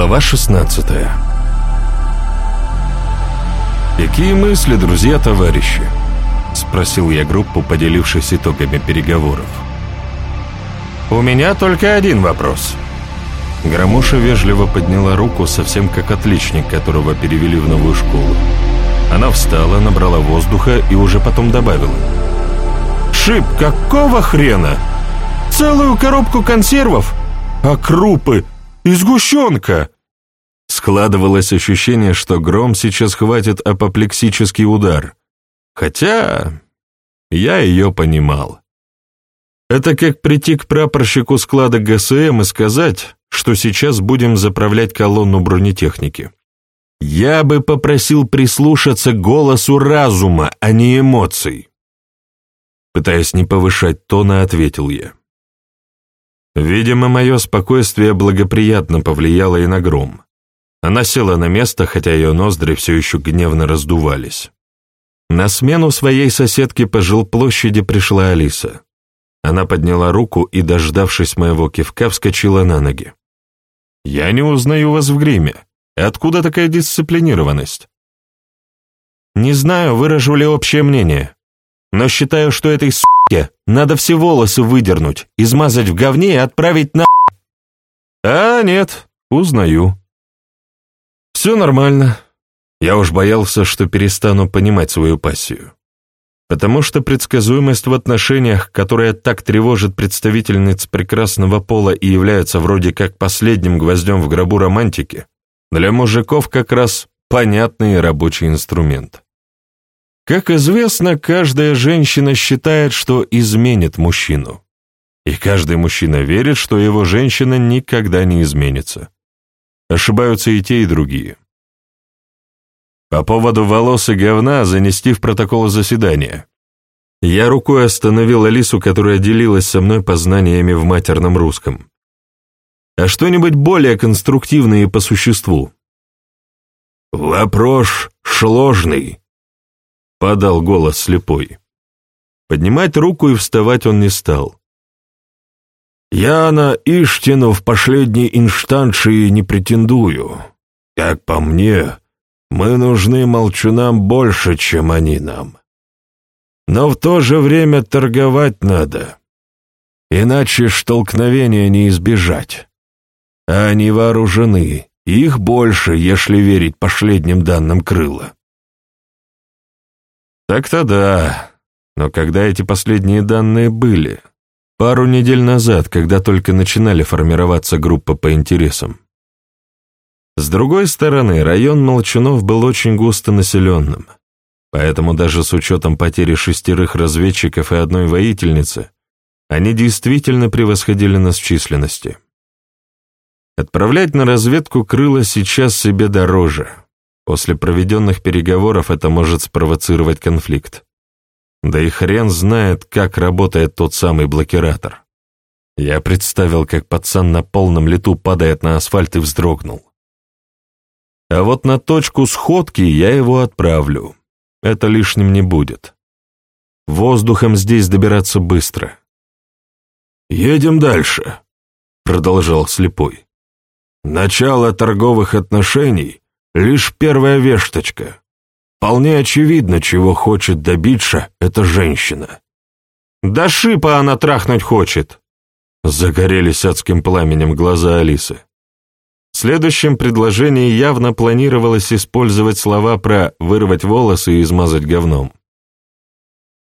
Глава 16 «Какие мысли, друзья-товарищи?» — спросил я группу, поделившись итогами переговоров. «У меня только один вопрос». Громуша вежливо подняла руку, совсем как отличник, которого перевели в новую школу. Она встала, набрала воздуха и уже потом добавила. «Шип, какого хрена? Целую коробку консервов? А крупы? И сгущенка!» Складывалось ощущение, что гром сейчас хватит апоплексический удар. Хотя я ее понимал. Это как прийти к прапорщику склада ГСМ и сказать, что сейчас будем заправлять колонну бронетехники. Я бы попросил прислушаться голосу разума, а не эмоций. Пытаясь не повышать тона, ответил я. Видимо, мое спокойствие благоприятно повлияло и на гром. Она села на место, хотя ее ноздри все еще гневно раздувались. На смену своей соседке по жилплощади пришла Алиса. Она подняла руку и, дождавшись моего кивка, вскочила на ноги. «Я не узнаю вас в гриме. Откуда такая дисциплинированность?» «Не знаю, выражу ли общее мнение, но считаю, что этой суке надо все волосы выдернуть, измазать в говне и отправить на...» «А, нет, узнаю». «Все нормально. Я уж боялся, что перестану понимать свою пассию. Потому что предсказуемость в отношениях, которая так тревожит представительниц прекрасного пола и является вроде как последним гвоздем в гробу романтики, для мужиков как раз понятный рабочий инструмент. Как известно, каждая женщина считает, что изменит мужчину. И каждый мужчина верит, что его женщина никогда не изменится. Ошибаются и те, и другие. По поводу волос и говна занести в протокол заседания. Я рукой остановил Алису, которая делилась со мной познаниями в матерном русском. А что-нибудь более конструктивное по существу? «Вопрос сложный», — подал голос слепой. Поднимать руку и вставать он не стал. «Я на Иштину в последней инстанции не претендую. Как по мне, мы нужны молчунам больше, чем они нам. Но в то же время торговать надо, иначе столкновения не избежать. А они вооружены, их больше, если верить последним данным крыла. Так-то да, но когда эти последние данные были? Пару недель назад, когда только начинали формироваться группы по интересам. С другой стороны, район Молчанов был очень густо населенным, поэтому даже с учетом потери шестерых разведчиков и одной воительницы, они действительно превосходили нас в численности. Отправлять на разведку крыло сейчас себе дороже. После проведенных переговоров это может спровоцировать конфликт. Да и хрен знает, как работает тот самый блокиратор. Я представил, как пацан на полном лету падает на асфальт и вздрогнул. А вот на точку сходки я его отправлю. Это лишним не будет. Воздухом здесь добираться быстро. «Едем дальше», — продолжал слепой. «Начало торговых отношений — лишь первая вешточка. Вполне очевидно, чего хочет добиться эта женщина». «Да шипа она трахнуть хочет!» Загорелись адским пламенем глаза Алисы. В следующем предложении явно планировалось использовать слова про «вырвать волосы и измазать говном».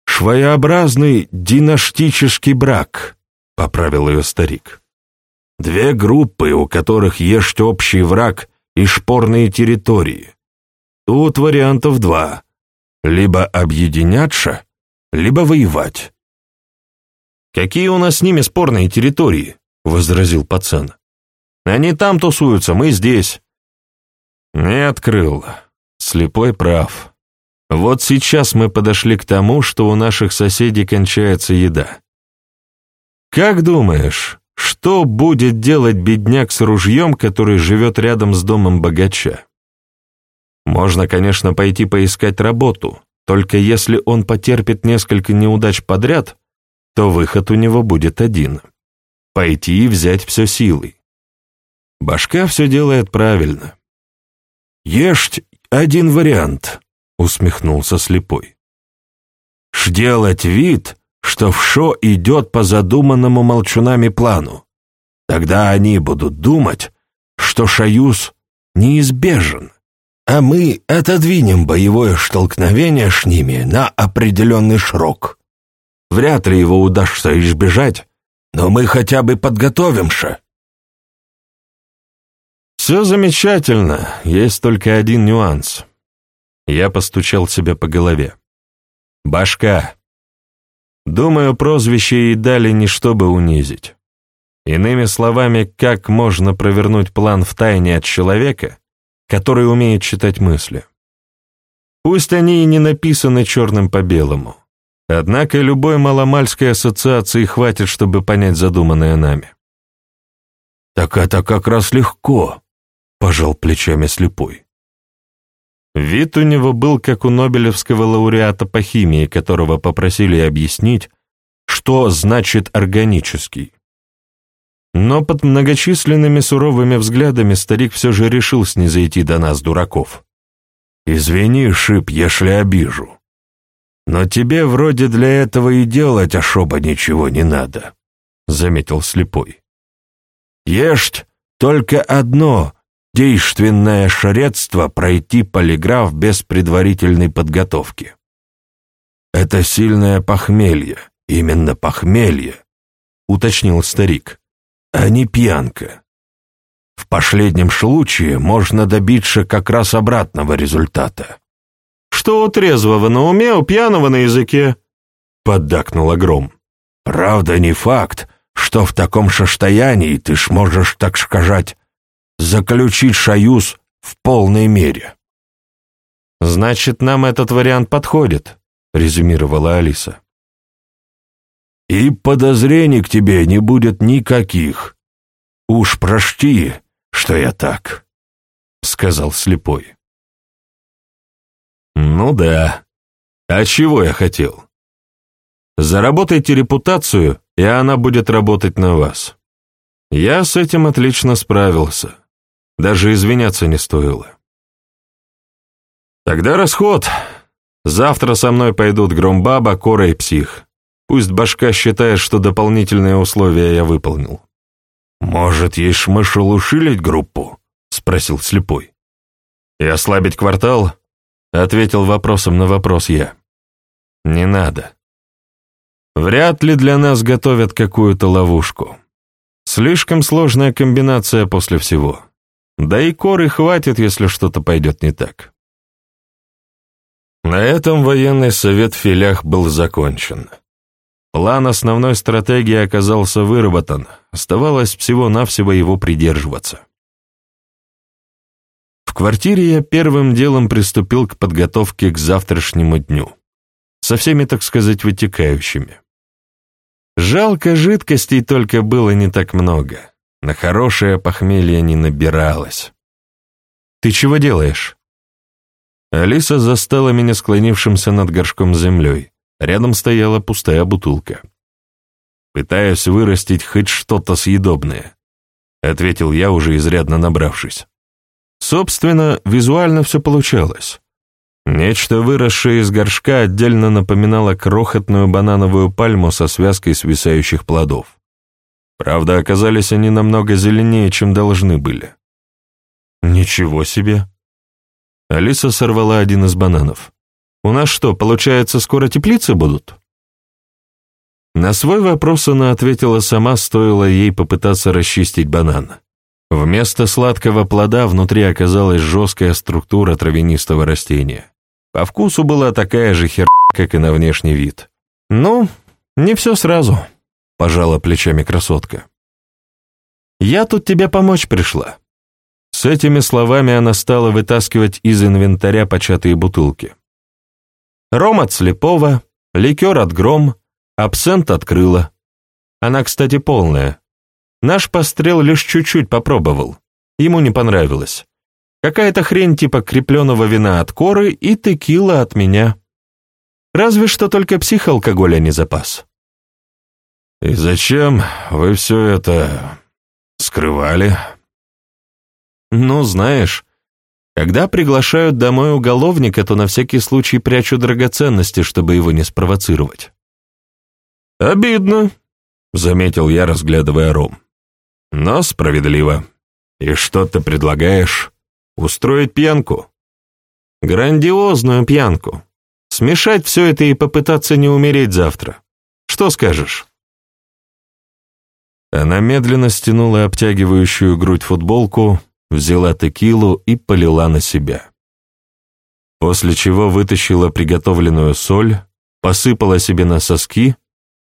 «Швоеобразный династический брак», — поправил ее старик. «Две группы, у которых есть общий враг и шпорные территории. Тут вариантов два. Либо объединяться, либо воевать». «Какие у нас с ними спорные территории?» — возразил пацан. Они там тусуются, мы здесь». Не открыл. Слепой прав. Вот сейчас мы подошли к тому, что у наших соседей кончается еда. Как думаешь, что будет делать бедняк с ружьем, который живет рядом с домом богача? Можно, конечно, пойти поискать работу, только если он потерпит несколько неудач подряд, то выход у него будет один — пойти и взять все силой. Башка все делает правильно. «Есть один вариант», — усмехнулся слепой. «Шделать вид, что в шо идет по задуманному молчунами плану. Тогда они будут думать, что Шаюз неизбежен, а мы отодвинем боевое столкновение с ними на определенный срок. Вряд ли его удастся избежать, но мы хотя бы подготовимся». «Все замечательно, есть только один нюанс». Я постучал себя по голове. «Башка. Думаю, прозвище ей дали не чтобы унизить. Иными словами, как можно провернуть план в тайне от человека, который умеет читать мысли? Пусть они и не написаны черным по белому. Однако любой маломальской ассоциации хватит, чтобы понять задуманное нами. «Так это как раз легко», — пожал плечами слепой. Вид у него был как у Нобелевского лауреата по химии, которого попросили объяснить, что значит органический. Но под многочисленными суровыми взглядами старик все же решил снизойти до нас, дураков. «Извини, Шип, если обижу. Но тебе вроде для этого и делать особо ничего не надо», — заметил слепой. «Есть только одно действенное средство пройти полиграф без предварительной подготовки. Это сильное похмелье, именно похмелье», — уточнил старик а не пьянка. В последнем случае можно добиться как раз обратного результата. «Что у трезвого на уме, у пьяного на языке?» — поддакнул Гром. «Правда, не факт, что в таком состоянии ты сможешь, так сказать, заключить союз в полной мере». «Значит, нам этот вариант подходит», — резюмировала Алиса. И подозрений к тебе не будет никаких. Уж прости, что я так, — сказал слепой. Ну да. А чего я хотел? Заработайте репутацию, и она будет работать на вас. Я с этим отлично справился. Даже извиняться не стоило. Тогда расход. Завтра со мной пойдут Громбаба, Кора и Псих. Пусть башка считает, что дополнительные условия я выполнил. «Может, ей шмышел ушилить группу?» — спросил слепой. «И ослабить квартал?» — ответил вопросом на вопрос я. «Не надо. Вряд ли для нас готовят какую-то ловушку. Слишком сложная комбинация после всего. Да и коры хватит, если что-то пойдет не так». На этом военный совет в филях был закончен. План основной стратегии оказался выработан, оставалось всего-навсего его придерживаться. В квартире я первым делом приступил к подготовке к завтрашнему дню, со всеми, так сказать, вытекающими. Жалко, жидкостей только было не так много, на хорошее похмелье не набиралось. «Ты чего делаешь?» Алиса застала меня склонившимся над горшком с землей. Рядом стояла пустая бутылка. «Пытаюсь вырастить хоть что-то съедобное», — ответил я, уже изрядно набравшись. Собственно, визуально все получалось. Нечто, выросшее из горшка, отдельно напоминало крохотную банановую пальму со связкой свисающих плодов. Правда, оказались они намного зеленее, чем должны были. «Ничего себе!» Алиса сорвала один из бананов. У нас что, получается, скоро теплицы будут?» На свой вопрос она ответила сама, стоило ей попытаться расчистить банан. Вместо сладкого плода внутри оказалась жесткая структура травянистого растения. По вкусу была такая же хер, как и на внешний вид. «Ну, не все сразу», — пожала плечами красотка. «Я тут тебе помочь пришла». С этими словами она стала вытаскивать из инвентаря початые бутылки. Ром от слепого, ликер от гром, абсент от крыла. Она, кстати, полная. Наш пострел лишь чуть-чуть попробовал. Ему не понравилось. Какая-то хрень типа крепленного вина от коры и текила от меня. Разве что только психоалкоголя не запас. «И зачем вы все это скрывали?» Ну, знаешь, когда приглашают домой уголовника, то на всякий случай прячу драгоценности, чтобы его не спровоцировать. «Обидно», — заметил я, разглядывая ром. «Но справедливо. И что ты предлагаешь? Устроить пьянку?» «Грандиозную пьянку. Смешать все это и попытаться не умереть завтра. Что скажешь?» Она медленно стянула обтягивающую грудь футболку, взяла текилу и полила на себя. После чего вытащила приготовленную соль, посыпала себе на соски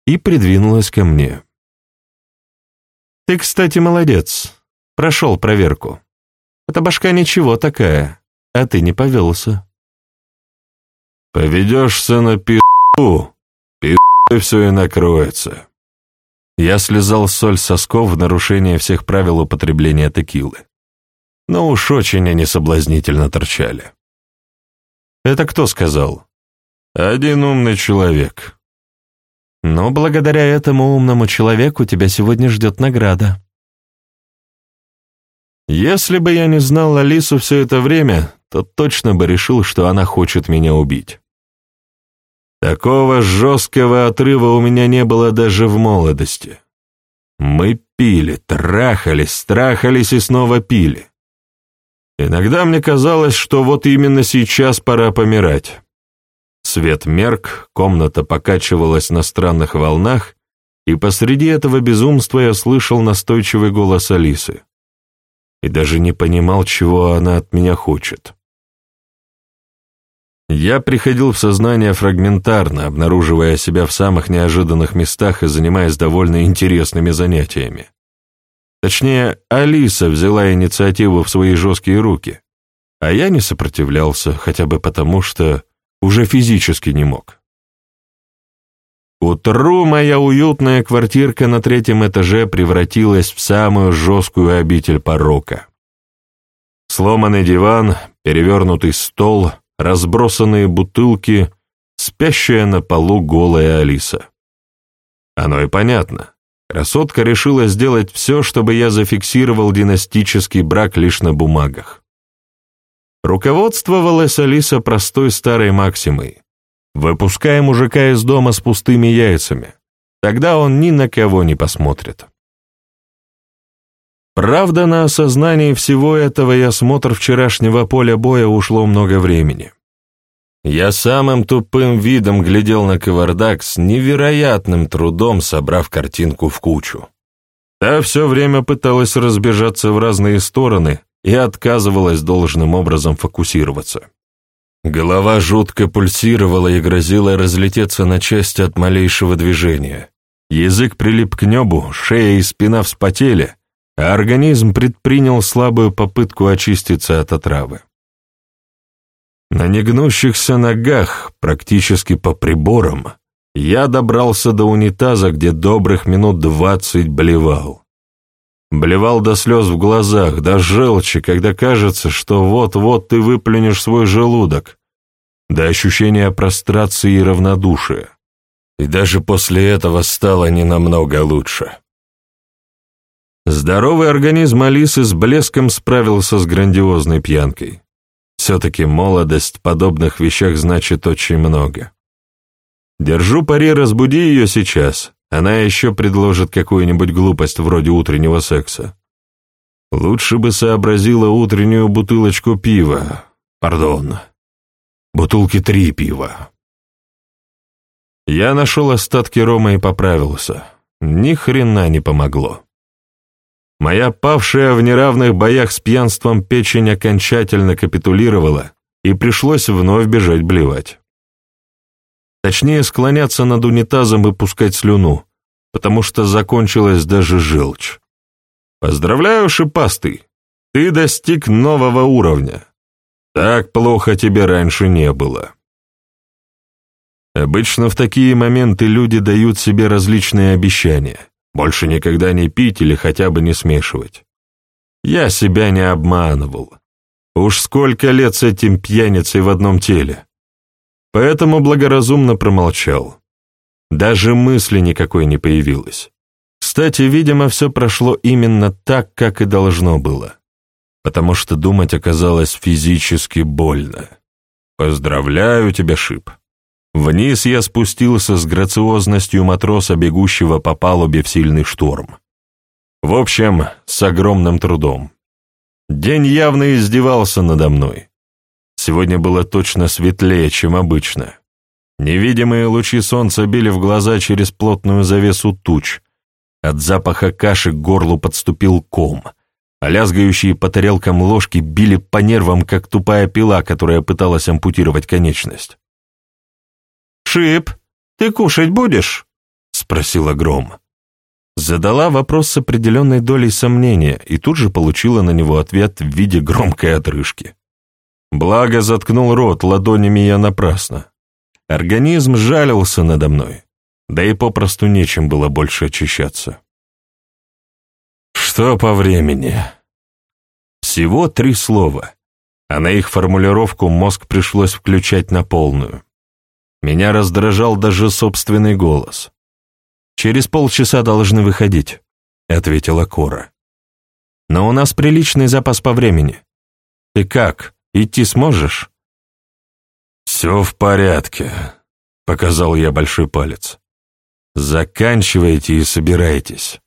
и придвинулась ко мне. «Ты, кстати, молодец. Прошел проверку. Эта башка ничего такая, а ты не повелся». «Поведешься на пи***у, пи***й все и накроется». Я слезал соль сосков в нарушение всех правил употребления текилы. Но уж очень они соблазнительно торчали. «Это кто сказал?» «Один умный человек». «Но благодаря этому умному человеку тебя сегодня ждет награда». Если бы я не знал Алису все это время, то точно бы решил, что она хочет меня убить. Такого жесткого отрыва у меня не было даже в молодости. Мы пили, трахались, трахались и снова пили. Иногда мне казалось, что вот именно сейчас пора помирать. Свет мерк, комната покачивалась на странных волнах, и посреди этого безумства я слышал настойчивый голос Алисы. И даже не понимал, чего она от меня хочет. Я приходил в сознание фрагментарно, обнаруживая себя в самых неожиданных местах и занимаясь довольно интересными занятиями. Точнее, Алиса взяла инициативу в свои жесткие руки, а я не сопротивлялся, хотя бы потому, что уже физически не мог. К утру моя уютная квартирка на третьем этаже превратилась в самую жесткую обитель порока. Сломанный диван, перевернутый стол — разбросанные бутылки, спящая на полу голая Алиса. Оно и понятно. Красотка решила сделать все, чтобы я зафиксировал династический брак лишь на бумагах. Руководствовалась Алиса простой старой максимой. Выпускай мужика из дома с пустыми яйцами. Тогда он ни на кого не посмотрит. Правда, на осознание всего этого и осмотр вчерашнего поля боя ушло много времени. Я самым тупым видом глядел на кавардак с невероятным трудом, собрав картинку в кучу. Та все время пыталась разбежаться в разные стороны и отказывалась должным образом фокусироваться. Голова жутко пульсировала и грозила разлететься на части от малейшего движения. Язык прилип к небу, шея и спина вспотели, а организм предпринял слабую попытку очиститься от отравы. На негнущихся ногах, практически по приборам, я добрался до унитаза, где добрых минут двадцать блевал. Блевал до слез в глазах, до желчи, когда кажется, что вот-вот ты выплюнешь свой желудок, до ощущения прострации и равнодушия. И даже после этого стало не намного лучше. Здоровый организм Алисы с блеском справился с грандиозной пьянкой. Все-таки молодость в подобных вещах значит очень много. Держу пари, разбуди ее сейчас. Она еще предложит какую-нибудь глупость вроде утреннего секса. Лучше бы сообразила утреннюю бутылочку пива. Пардон. Бутылки три пива. Я нашел остатки рома и поправился. Ни хрена не помогло. Моя павшая в неравных боях с пьянством печень окончательно капитулировала, и пришлось вновь бежать блевать. Точнее, склоняться над унитазом и пускать слюну, потому что закончилась даже желчь. Поздравляю, шипастый, ты достиг нового уровня. Так плохо тебе раньше не было. Обычно в такие моменты люди дают себе различные обещания. Больше никогда не пить или хотя бы не смешивать. Я себя не обманывал. Уж сколько лет с этим пьяницей в одном теле. Поэтому благоразумно промолчал. Даже мысли никакой не появилось. Кстати, видимо, все прошло именно так, как и должно было. потому что думать оказалось физически больно. «Поздравляю тебя, Шип!» Вниз я спустился с грациозностью матроса, бегущего по палубе в сильный шторм. В общем, с огромным трудом. День явно издевался надо мной. Сегодня было точно светлее, чем обычно. Невидимые лучи солнца били в глаза через плотную завесу туч. От запаха каши к горлу подступил ком, а лязгающие по тарелкам ложки били по нервам, как тупая пила, которая пыталась ампутировать конечность. «Шип, ты кушать будешь?» — спросила Гром. Задала вопрос с определенной долей сомнения и тут же получила на него ответ в виде громкой отрыжки. Благо заткнул рот ладонями я напрасно. Организм жалился надо мной, да и попросту нечем было больше очищаться. Что по времени? Всего три слова, а на их формулировку мозг пришлось включать на полную. Меня раздражал даже собственный голос. «Через полчаса должны выходить», — ответила Кора. «Но у нас приличный запас по времени. Ты как, идти сможешь?» «Все в порядке», — показал я большой палец. «Заканчивайте и собирайтесь.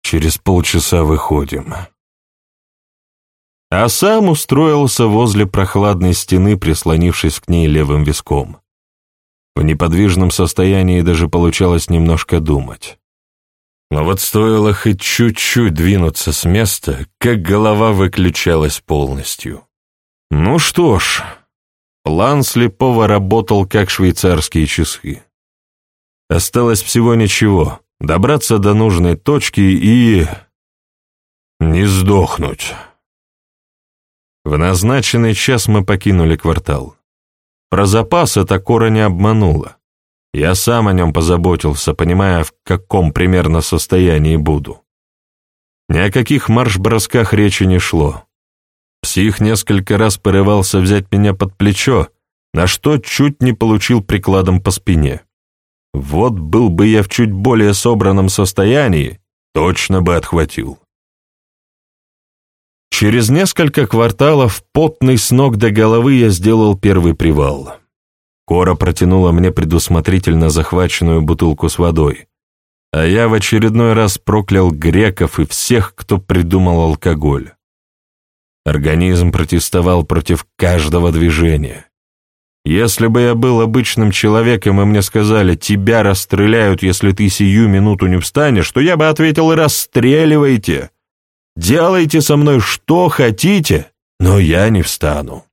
Через полчаса выходим». А сам устроился возле прохладной стены, прислонившись к ней левым виском. В неподвижном состоянии даже получалось немножко думать. Но вот стоило хоть чуть-чуть двинуться с места, как голова выключалась полностью. Ну что ж, план слепого работал как швейцарские часы. Осталось всего ничего — добраться до нужной точки и... не сдохнуть. В назначенный час мы покинули квартал. Про запас эта кора не обманула. Я сам о нем позаботился, понимая, в каком примерно состоянии буду. Ни о каких марш-бросках речи не шло. Псих несколько раз порывался взять меня под плечо, на что чуть не получил прикладом по спине. Вот был бы я в чуть более собранном состоянии, точно бы отхватил. Через несколько кварталов, потный с ног до головы, я сделал первый привал. Кора протянула мне предусмотрительно захваченную бутылку с водой, а я в очередной раз проклял греков и всех, кто придумал алкоголь. Организм протестовал против каждого движения. Если бы я был обычным человеком, и мне сказали, тебя расстреляют, если ты сию минуту не встанешь, то я бы ответил, расстреливайте. Делайте со мной что хотите, но я не встану.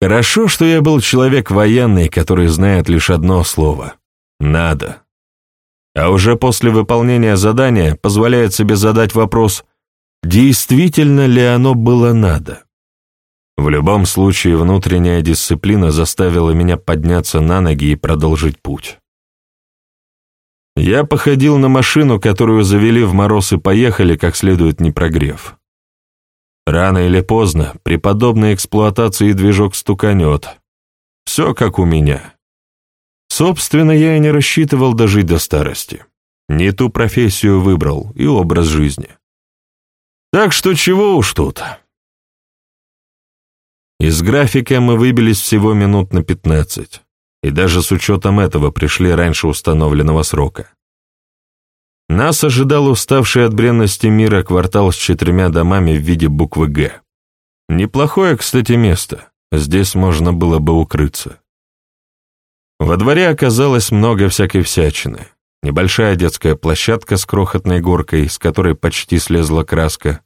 Хорошо, что я был человек военный, который знает лишь одно слово — «надо». А уже после выполнения задания позволяет себе задать вопрос, действительно ли оно было надо. В любом случае, внутренняя дисциплина заставила меня подняться на ноги и продолжить путь. Я походил на машину, которую завели в мороз и поехали, как следует не прогрев. Рано или поздно при подобной эксплуатации движок стуканет. Все как у меня. Собственно, я и не рассчитывал дожить до старости. Не ту профессию выбрал и образ жизни. Так что чего уж тут. Из графика мы выбились всего минут на пятнадцать и даже с учетом этого пришли раньше установленного срока. Нас ожидал уставший от бренности мира квартал с четырьмя домами в виде буквы «Г». Неплохое, кстати, место. Здесь можно было бы укрыться. Во дворе оказалось много всякой всячины. Небольшая детская площадка с крохотной горкой, с которой почти слезла краска.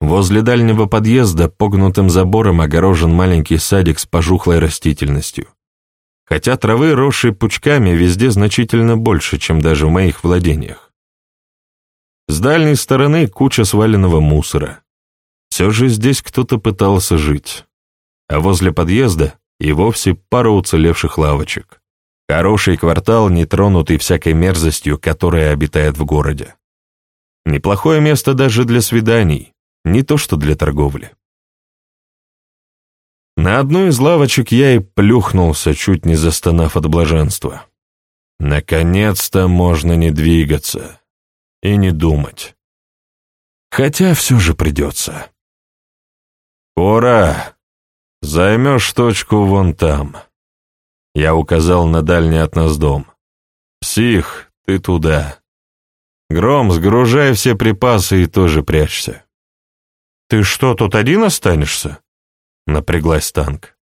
Возле дальнего подъезда погнутым забором огорожен маленький садик с пожухлой растительностью хотя травы, росшей пучками, везде значительно больше, чем даже в моих владениях. С дальней стороны куча сваленного мусора. Все же здесь кто-то пытался жить. А возле подъезда и вовсе пара уцелевших лавочек. Хороший квартал, не тронутый всякой мерзостью, которая обитает в городе. Неплохое место даже для свиданий, не то что для торговли. На одну из лавочек я и плюхнулся, чуть не застонав от блаженства. Наконец-то можно не двигаться и не думать. Хотя все же придется. «Ура! Займешь точку вон там». Я указал на дальний от нас дом. «Псих, ты туда. Гром, сгружай все припасы и тоже прячься». «Ты что, тут один останешься?» — напряглась танк.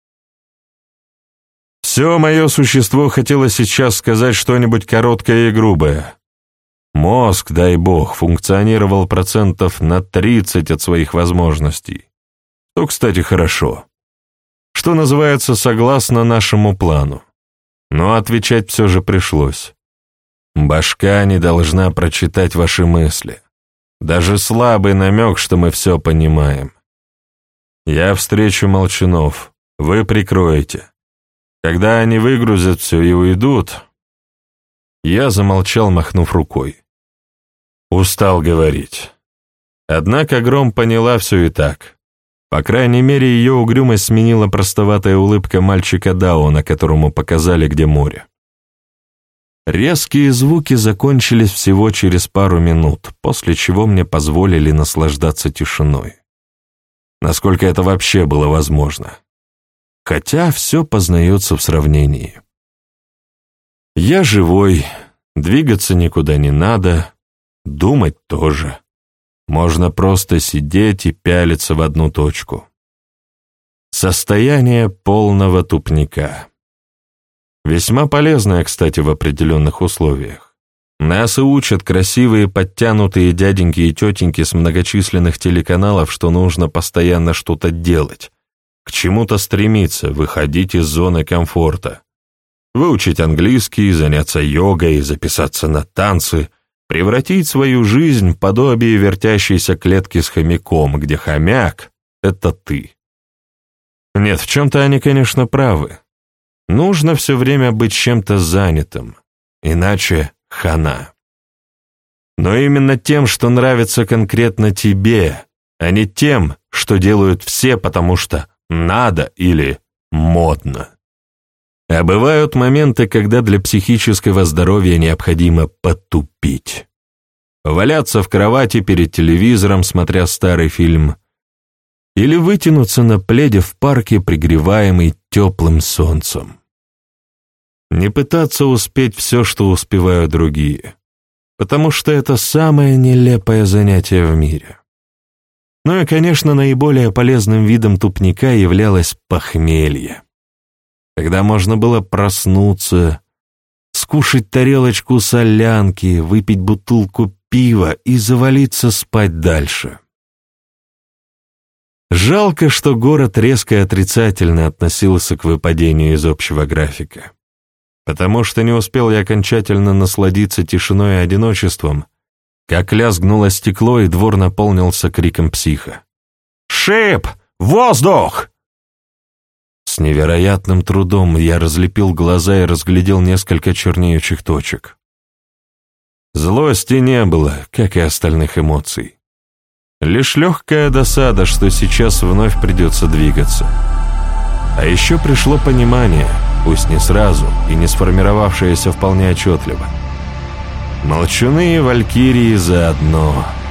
Все мое существо хотело сейчас сказать что-нибудь короткое и грубое. Мозг, дай бог, функционировал процентов на 30 от своих возможностей. То, кстати, хорошо. Что называется, согласно нашему плану. Но отвечать все же пришлось. Башка не должна прочитать ваши мысли. Даже слабый намек, что мы все понимаем. Я встречу молчунов, вы прикроете. Когда они выгрузят все и уйдут... Я замолчал, махнув рукой. Устал говорить. Однако Гром поняла все и так. По крайней мере, ее угрюмость сменила простоватая улыбка мальчика Дауна, которому показали, где море. Резкие звуки закончились всего через пару минут, после чего мне позволили наслаждаться тишиной. Насколько это вообще было возможно. Хотя все познается в сравнении. Я живой, двигаться никуда не надо, думать тоже. Можно просто сидеть и пялиться в одну точку. Состояние полного тупника. Весьма полезное, кстати, в определенных условиях. Нас учат красивые подтянутые дяденьки и тетеньки с многочисленных телеканалов, что нужно постоянно что-то делать, к чему-то стремиться, выходить из зоны комфорта. Выучить английский, заняться йогой, записаться на танцы — превратить свою жизнь в подобие вертящейся клетки с хомяком, где хомяк — это ты. Нет, в чем-то они, конечно, правы. Нужно все время быть чем-то занятым, иначе хана. Но именно тем, что нравится конкретно тебе, а не тем, что делают все, потому что надо или модно. А бывают моменты, когда для психического здоровья необходимо потупить. Валяться в кровати перед телевизором, смотря старый фильм. Или вытянуться на пледе в парке, пригреваемый теплым солнцем. Не пытаться успеть все, что успевают другие, потому что это самое нелепое занятие в мире. Ну и, конечно, наиболее полезным видом тупника являлось похмелье когда можно было проснуться, скушать тарелочку солянки, выпить бутылку пива и завалиться спать дальше. Жалко, что город резко отрицательно относился к выпадению из общего графика. Потому что не успел я окончательно насладиться тишиной и одиночеством, как лязгнуло стекло, и двор наполнился криком психа. «Шип! Воздух!» С невероятным трудом я разлепил глаза и разглядел несколько чернеющих точек. Злости не было, как и остальных эмоций. Лишь легкая досада, что сейчас вновь придется двигаться. А еще пришло понимание, пусть не сразу и не сформировавшееся вполне отчетливо. Молчуны и валькирии заодно —